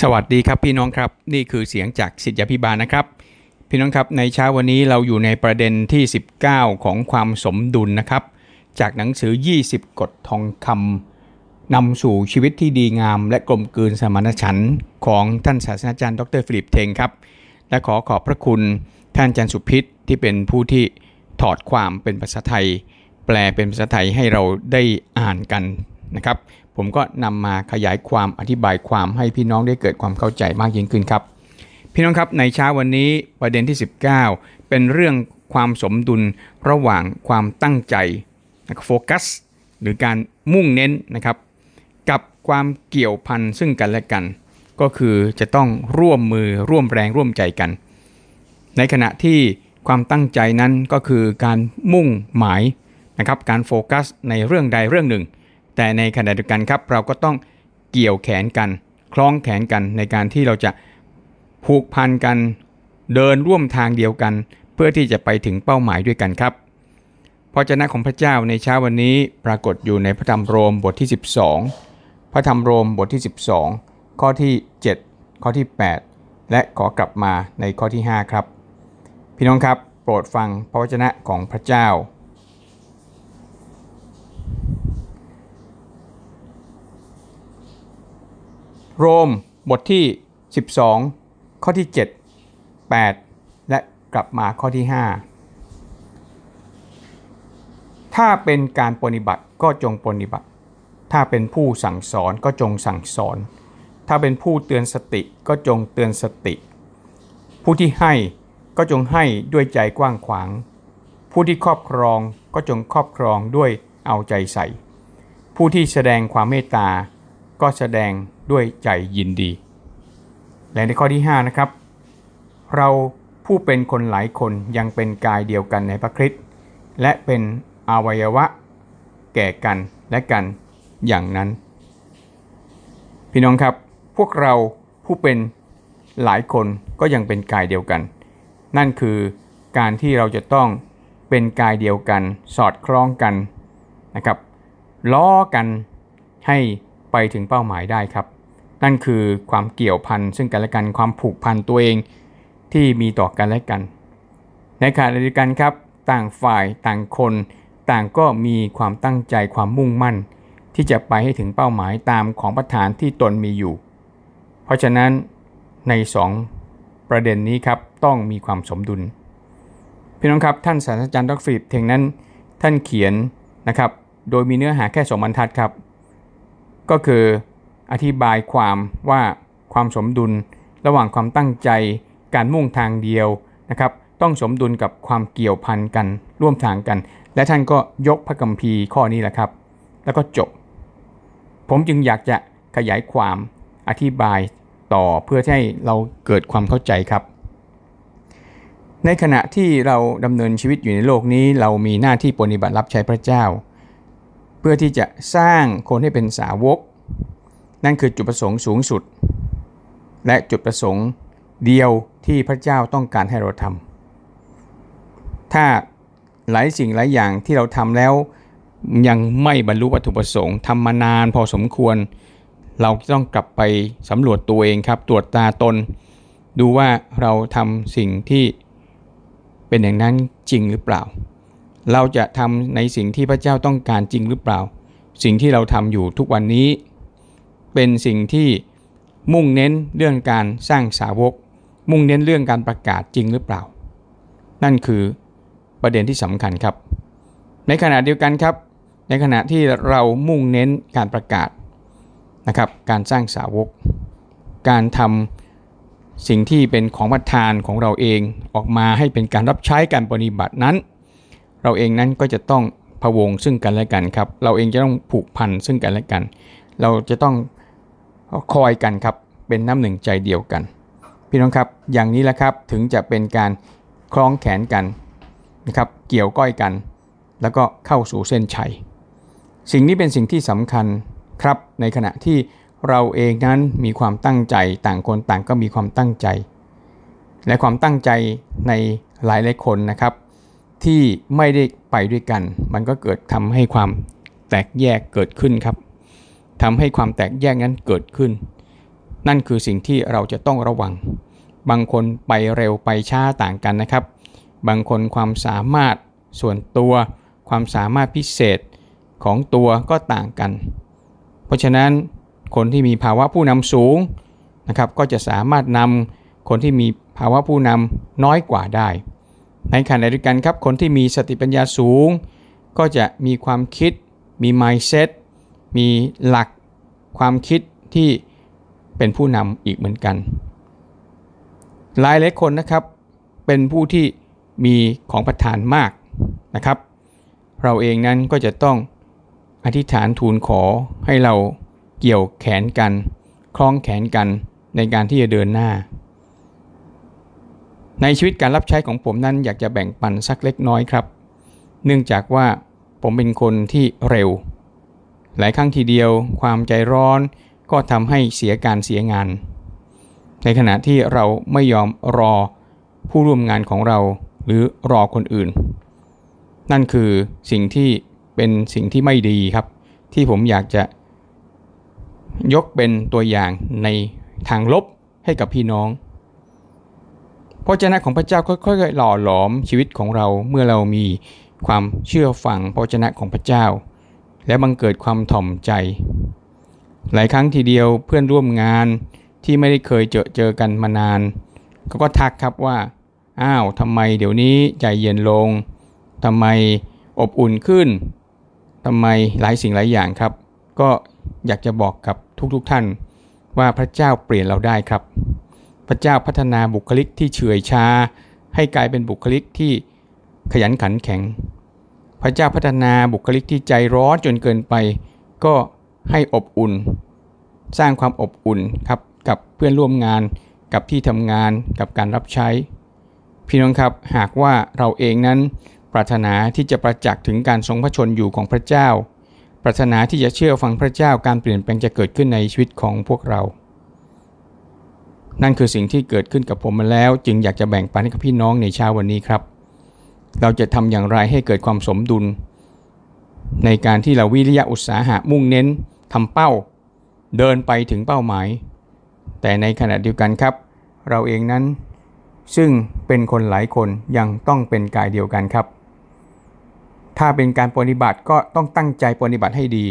สวัสดีครับพี่น้องครับ นี่คือเสียงจากสิทธิพิบาลนะครับ พี่น้องครับในเช้าวันนี้เราอยู่ในประเด็นที่ 19 ของความสมดุลนะครับ จากหนังสือ 20 กฎทองคำนำสู่ชีวิตที่ดีงาม และกลมกลืนสมานฉันท์ของท่านศาสตราจารย์ดรฟิลิปเทงครับ และขอขอบพระคุณท่านอาจารย์สุพิษที่เป็นผู้ที่ถอดความเป็นภาษาไทย แปลเป็นภาษาไทยให้เราได้อ่านกันนะครับ ผมก็นำมาขยายความอธิบายความให้พี่น้องได้เกิดความเข้าใจมากยิ่งขึ้นครับ พี่น้องครับในเช้าวันนี้ประเด็นที่ 19 เป็นเรื่องความสมดุลระหว่างความตั้งใจโฟกัส หรือการมุ่งเน้นนะครับ กับความเกี่ยวพันซึ่งกันและกัน ก็คือจะต้องร่วมมือร่วมแรงร่วมใจกัน ในขณะที่ความตั้งใจนั้นก็คือการมุ่งหมายนะครับการโฟกัสในเรื่องใดเรื่องหนึ่ง แต่ในขณะเดียวกันครับ เราก็ต้องเกี่ยวแขนกัน คล้องแขนกันในการที่เราจะผูกพันกัน เดินร่วมทางเดียวกัน เพื่อที่จะไปถึงเป้าหมายด้วยกันครับพระเจ้าของพระเจ้าในเช้าวันนี้ปรากฏอยู่ในพระธรรมโรมบทที่ 12 พระธรรมโรมบทที่ 12 ข้อที่ 7 ข้อที่ 8 และขอกลับมาในข้อที่ 5 ครับ พี่น้องครับ โปรดฟังพระวจนะของพระเจ้า โรมบทที่ 12 ข้อที่ 7 8 และกลับมาข้อที่ 5 ถ้าเป็นการปฏิบัติก็จงปฏิบัติ ถ้าเป็นผู้สั่งสอนก็จงสั่งสอน ถ้าเป็นผู้เตือนสติก็จงเตือนสติ ผู้ที่ให้ก็จงให้ด้วยใจกว้างขวาง ผู้ที่ครอบครองก็จงครอบครองด้วยเอาใจใส่ ผู้ที่แสดงความเมตตา ก็แสดงด้วยใจยินดี และในข้อที่5นะครับ เราผู้เป็นคนหลายคนยังเป็นกายเดียวกันในพระคริสต์และเป็นอวัยวะ แก่กันและกันอย่างนั้น พี่น้องครับ พวกเราผู้เป็นหลายคนก็ยังเป็นกายเดียวกัน นั่นคือการที่เราจะต้องเป็นกายเดียวกัน สอดคล้องกันนะครับล้อกันให้ ไปถึงเป้าหมายได้ครับ นั่นคือความเกี่ยวพันซึ่งกันและกันความผูกพันตัวเองที่มีต่อกันและกัน ในขณะเดียวกันครับ ต่างฝ่ายต่างคน ต่างก็มีความตั้งใจความมุ่งมั่น ที่จะไปให้ถึงเป้าหมายตามของประทานที่ตนมีอยู่ เพราะฉะนั้นใน 2 ประเด็นนี้ครับต้องมีความสมดุลพี่น้องครับท่านศาสตราจารย์ดรฟิลิปเทงนั้น ท่านเขียนนะครับ โดยมีเนื้อหาแค่สองบรรทัดครับ ก็คืออธิบายความว่าความสมดุลระหว่างความตั้งใจการมุ่งทางเดียวนะครับ ต้องสมดุลกับความเกี่ยวพันกันร่วมทางกัน และท่านก็ยกพระกัมภีร์ข้อนี้แหละครับ แล้วก็จบ ผมจึงอยากจะขยายความอธิบายต่อเพื่อให้เราเกิดความเข้าใจครับ ในขณะที่เราดำเนินชีวิตอยู่ในโลกนี้ เรามีหน้าที่ปฏิบัติรับใช้พระเจ้า พื่อที่จะสร้างคนให้เป็นสาวก นั่นคือจุดประสงค์สูงสุด และจุดประสงค์เดียวที่พระเจ้าต้องการให้เราทำถ้าหลายสิ่งหลายอย่างที่เราทำแล้วยังไม่บรรลุวัตถุประสงค์ทำมานานพอสมควร เราต้องกลับไปสำรวจตัวเองครับ ตรวจตาตน ดูว่าเราทำสิ่งที่เป็นอย่างนั้นจริงหรือเปล่า เราจะทำในสิ่งที่พระเจ้าต้องการจริงหรือเปล่า สิ่งที่เราทำอยู่ทุกวันนี้ เป็นสิ่งที่มุ่งเน้นเรื่องการสร้างสาวก มุ่งเน้นเรื่องการประกาศจริงหรือเปล่า นั่นคือประเด็นที่สำคัญครับ ในขณะเดียวกันครับ ในขณะที่เรามุ่งเน้นการประกาศนะครับ การสร้างสาวก การทำสิ่งที่เป็นของประทานของเราเองออกมาให้เป็นการรับใช้การปฏิบัตินั้น เราเองนั้นก็จะต้องพะวงซึ่งกันและกันครับ เราเองจะต้องผูกพันซึ่งกันและกัน เราจะต้องคอยกันครับ เป็นน้ำหนึ่งใจเดียวกัน พี่น้องครับ อย่างนี้แหละครับถึงจะเป็นการคล้องแขนกันนะครับ เกี่ยวก้อยกัน แล้วก็เข้าสู่เส้นชัย สิ่งนี้เป็นสิ่งที่สำคัญครับ ในขณะที่เราเองนั้นมีความตั้งใจต่างคนต่างก็มีความตั้งใจ และความตั้งใจในหลายหลายคนนะครับ ที่ไม่ได้ไปด้วยกัน มันก็เกิดทำให้ความแตกแยกเกิดขึ้นครับทำให้ความแตกแยกนั้นเกิดขึ้น นั่นคือสิ่งที่เราจะต้องระวัง บางคนไปเร็วไปช้าต่างกันนะครับ บางคนความสามารถส่วนตัว ความสามารถพิเศษของตัวก็ต่างกัน เพราะฉะนั้นคนที่มีภาวะผู้นำสูงนะครับ ก็จะสามารถนำคนที่มีภาวะผู้นำน้อยกว่าได้ ในขณะเดียวกันครับคนที่มีสติปัญญาสูง ก็จะมีความคิด มี mindset มีหลักความคิดที่เป็นผู้นำอีกเหมือนกันหลายหลายคนนะครับเป็นผู้ที่มีของประทานมากนะครับ เราเองนั้นก็จะต้องอธิษฐานทูลขอให้เราเกี่ยวแขนกัน คล้องแขนกันในการที่จะเดินหน้า ในชีวิตการรับใช้ของผมนั้นอยากจะแบ่งปันสักเล็กน้อยครับ เนื่องจากว่าผมเป็นคนที่เร็ว หลายครั้งทีเดียว ความใจร้อนก็ทำให้เสียการเสียงาน ในขณะที่เราไม่ยอมรอผู้ร่วมงานของเราหรือรอคนอื่น นั่นคือสิ่งที่เป็นสิ่งที่ไม่ดีครับ ที่ผมอยากจะยกเป็นตัวอย่างในทางลบให้กับพี่น้อง พระเจ้าของพระเจ้าค่อยๆหล่อหลอมชีวิตของเราเมื่อเรามีความเชื่อฟังพระเจ้าของพระเจ้า และบังเกิดความถ่อมใจ หลายครั้งทีเดียวเพื่อนร่วมงานที่ไม่ได้เคยเจอเจอกันมานานเขาก็ทักครับว่าอ้าวทำไมเดี๋ยวนี้ใจเย็นลงทำไมอบอุ่นขึ้นทำไมหลายสิ่งหลายอย่างครับ ก็อยากจะบอกกับทุกๆทท่านว่าพระเจ้าเปลี่ยนเราได้ครับ พระเจ้าพัฒนาบุคลิกที่เฉื่อยชา ให้กลายเป็นบุคลิกที่ขยันขันแข็ง พระเจ้าพัฒนาบุคลิกที่ใจร้อนจนเกินไป ก็ให้อบอุ่น สร้างความอบอุ่นครับกับเพื่อนร่วมงานกับที่ทำงานกับการรับใช้ พี่น้องครับหากว่าเราเองนั้นปรารถนาที่จะประจักษ์ถึงการทรงพระชนอยู่ของพระเจ้า ปรารถนาที่จะเชื่อฟังพระเจ้าการเปลี่ยนแปลงจะเกิดขึ้นในชีวิตของพวกเรา นั่นคือสิ่งที่เกิดขึ้นกับผมมาแล้ว จึงอยากจะแบ่งปันให้กับพี่น้องในเช้าวันนี้ครับ เราจะทำอย่างไรให้เกิดความสมดุล ในการที่เราวิริยะอุตสาหะมุ่งเน้นทำเป้า เดินไปถึงเป้าหมาย แต่ในขณะเดียวกันครับ เราเองนั้น ซึ่งเป็นคนหลายคนยังต้องเป็นกายเดียวกันครับ ถ้าเป็นการปฏิบัติก็ต้องตั้งใจปฏิบัติให้ดี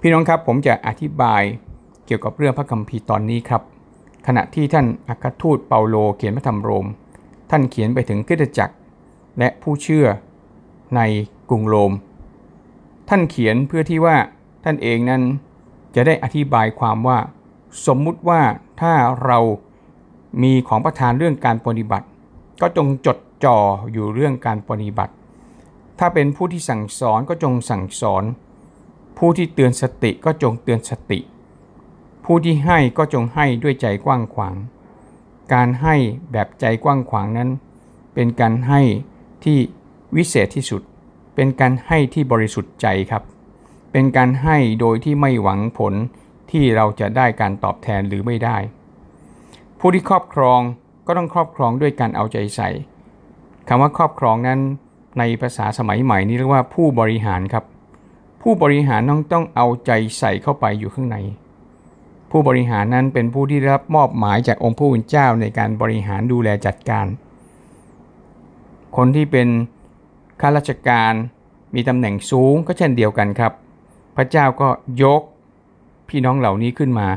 พี่น้องครับผมจะอธิบายเกี่ยวกับเรื่องพระคัมภีร์ตอนนี้ครับ ขณะที่ท่านอัครทูตเปาโลเขียนพระธรรมโรม ท่านเขียนไปถึงคริสตจักร และผู้เชื่อในกรุงโรม ท่านเขียนเพื่อที่ว่าท่านเองนั้นจะได้อธิบายความว่า สมมุติว่าถ้าเรามีของประทานเรื่องการปฏิบัติ ก็จงจดจ่ออยู่เรื่องการปฏิบัติ ถ้าเป็นผู้ที่สั่งสอนก็จงสั่งสอน ผู้ที่เตือนสติก็จงเตือนสติ ผู้ที่ให้ก็จงให้ด้วยใจกว้างขวาง การให้แบบใจกว้างขวางนั้น เป็นการให้ที่วิเศษที่สุด เป็นการให้ที่บริสุทธิ์ใจครับ เป็นการให้โดยที่ไม่หวังผลที่เราจะได้การตอบแทนหรือไม่ได้ ผู้ที่ครอบครองก็ต้องครอบครองด้วยการเอาใจใส่คำว่าครอบครองนั้นในภาษาสมัยใหม่นี้เรียกว่าผู้บริหารครับ ผู้บริหารต้องต้องเอาใจใส่เข้าไปอยู่ข้างใน ผู้บริหารนั้นเป็นผู้ที่รับมอบหมายจากองค์ผู้เป็นเจ้าในการบริหารดูแลจัดการ คนที่เป็นข้าราชการมีตำแหน่งสูงก็เช่นเดียวกันครับ พระเจ้าก็ยกพี่น้องเหล่านี้ขึ้นมา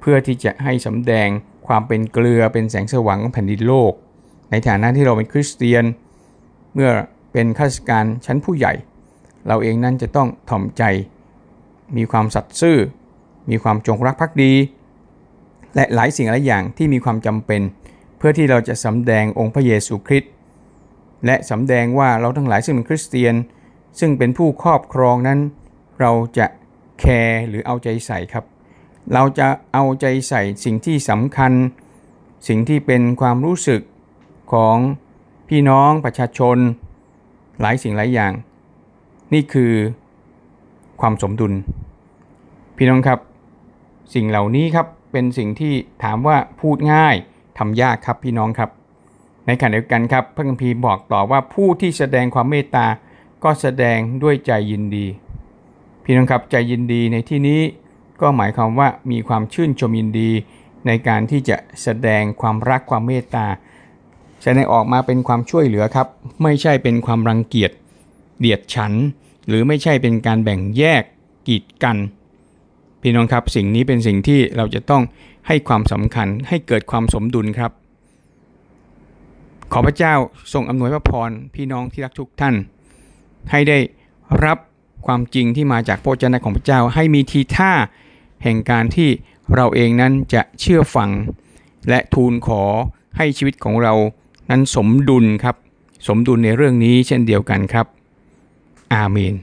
เพื่อที่จะให้สำแดงความเป็นเกลือเป็นแสงสว่างของแผ่นดินโลก ในฐานะที่เราเป็นคริสเตียน เมื่อเป็นข้าราชการชั้นผู้ใหญ่ เราเองนั้นจะต้องถ่อมใจ มีความสัตย์ซื่อ มีความจงรักภักดี และหลายสิ่งหลายอย่างที่มีความจำเป็น เพื่อที่เราจะสำแดงองค์พระเยซูคริสต์และสำแดงว่าเราทั้งหลายซึ่งเป็นคริสเตียน ซึ่งเป็นผู้ครอบครองนั้น เราจะแคร์หรือเอาใจใส่ครับ เราจะเอาใจใส่สิ่งที่สำคัญ สิ่งที่เป็นความรู้สึกของพี่น้องประชาชน หลายสิ่งหลายอย่าง นี่คือความสมดุล พี่น้องครับ สิ่งเหล่านี้ครับเป็นสิ่งที่ถามว่าพูดง่ายทำยากครับพี่น้องครับ ในขณะเดียวกันครับ พระคัมภีร์บอกต่อว่าผู้ที่แสดงความเมตตาก็แสดงด้วยใจยินดี พี่น้องครับใจยินดีในที่นี้ก็หมายความว่ามีความชื่นชมยินดี ในการที่จะแสดงความรักความเมตตาแสดงออกมาเป็นความช่วยเหลือครับ ไม่ใช่เป็นความรังเกียจเดียดฉัน หรือไม่ใช่เป็นการแบ่งแยกกีดกัน พี่น้องครับสิ่งนี้เป็นสิ่งที่เราจะต้องให้ความสำคัญให้เกิดความสมดุลครับ ขอพระเจ้าทรงอำนวยพระพรพี่น้องที่รักทุกท่าน ให้ได้รับความจริงที่มาจากพระเจ้าของพระเจ้า ให้มีทีท่าแห่งการที่เราเองนั้นจะเชื่อฟัง และทูลขอให้ชีวิตของเรานั้นสมดุลครับ สมดุลในเรื่องนี้เช่นเดียวกันครับ อาเมน